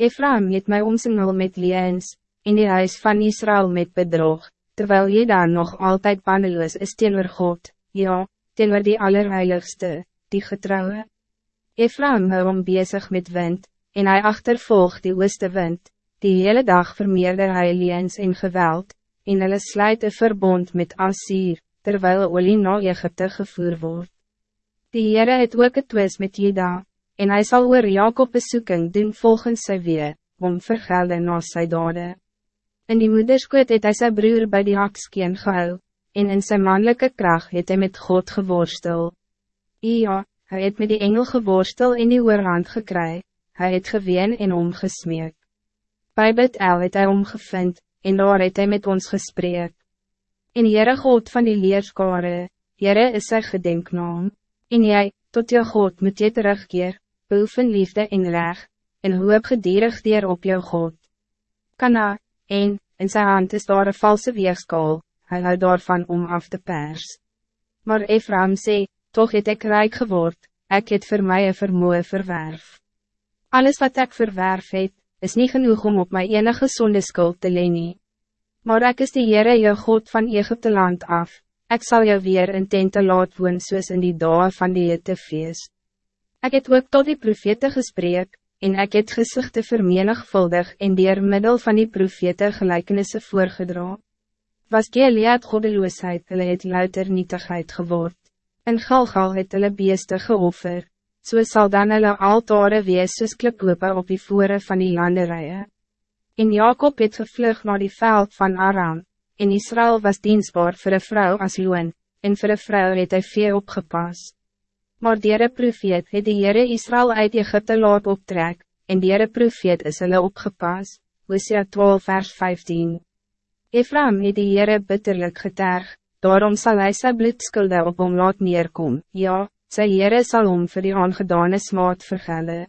Ephraim het my omsingel met liens, in die huis van Israël met bedrog, terwijl je daar nog altijd banneloos is teenoor God, ja, teenoor die allerheiligste, die getrouwe. Ephraim hou om bezig met wind, en hij achtervolgt die ooste wind, die hele dag vermeerder hy liens en geweld, en hulle sluit een verbond met Assir, terwijl olie na Egypte gevoer wordt. Die Heere het ook het twis met Jeda, en hij zal oor Jacob besoeking doen volgens sy wee, om vergelde na sy dade. In die moederskoot het hy sy broer bij die hakskeen gehou, en in zijn mannelijke kracht het hij met God geworstel. Ja, hij het met die engel geworstel in die oorhand gekry, hij het geween en omgesmeek. Bij Bethel het hy omgevind, en daar het hy met ons gesprek. En Heere God van die leerskare, Heere is sy gedenknaam, en jy, tot jou God moet jy terugkeer, beoefen liefde en reg, en hoop gedierig dier op jou God. Kana, en, in zijn hand is daar een valse weegskaal, hij houdt daarvan om af te pers. Maar Ephraim sê, toch het ik rijk geword, ik het voor mij een vermoe verwerf. Alles wat ik verwerf het, is niet genoeg om op mijn enige zonde skuld te lenen. Maar ik is de Heere jou God van Egypte land af, ik zal jou weer in tente laat woon soos in die dagen van die hitte feest. Ik het ook tot die profete gesprek, en ik het gezichte vermenigvuldig en dier middel van die profete gelijkenisse voorgedra. Was Gilead goddeloosheid, hulle het louter nietigheid geword. In Galgal het hulle beeste geoffer, so sal dan hulle altare wees soos kliphope op die voere van die landerijen. En Jacob het gevlug naar die veld van Aram, en Israël was dienstbaar voor een vrouw als loon, en voor een vrouw het hy vee opgepast. Maar diere profeet het die Heere Israël uit Egypte laat optrek, en diere profeet is hulle opgepas, Hosea 12 vers 15. Ephraim het die Heere bitterlik geterg, daarom zal hij sy bloedskulde op hom laat neerkom, ja, sy Heere sal hom vir die aangedane smaad vergelle.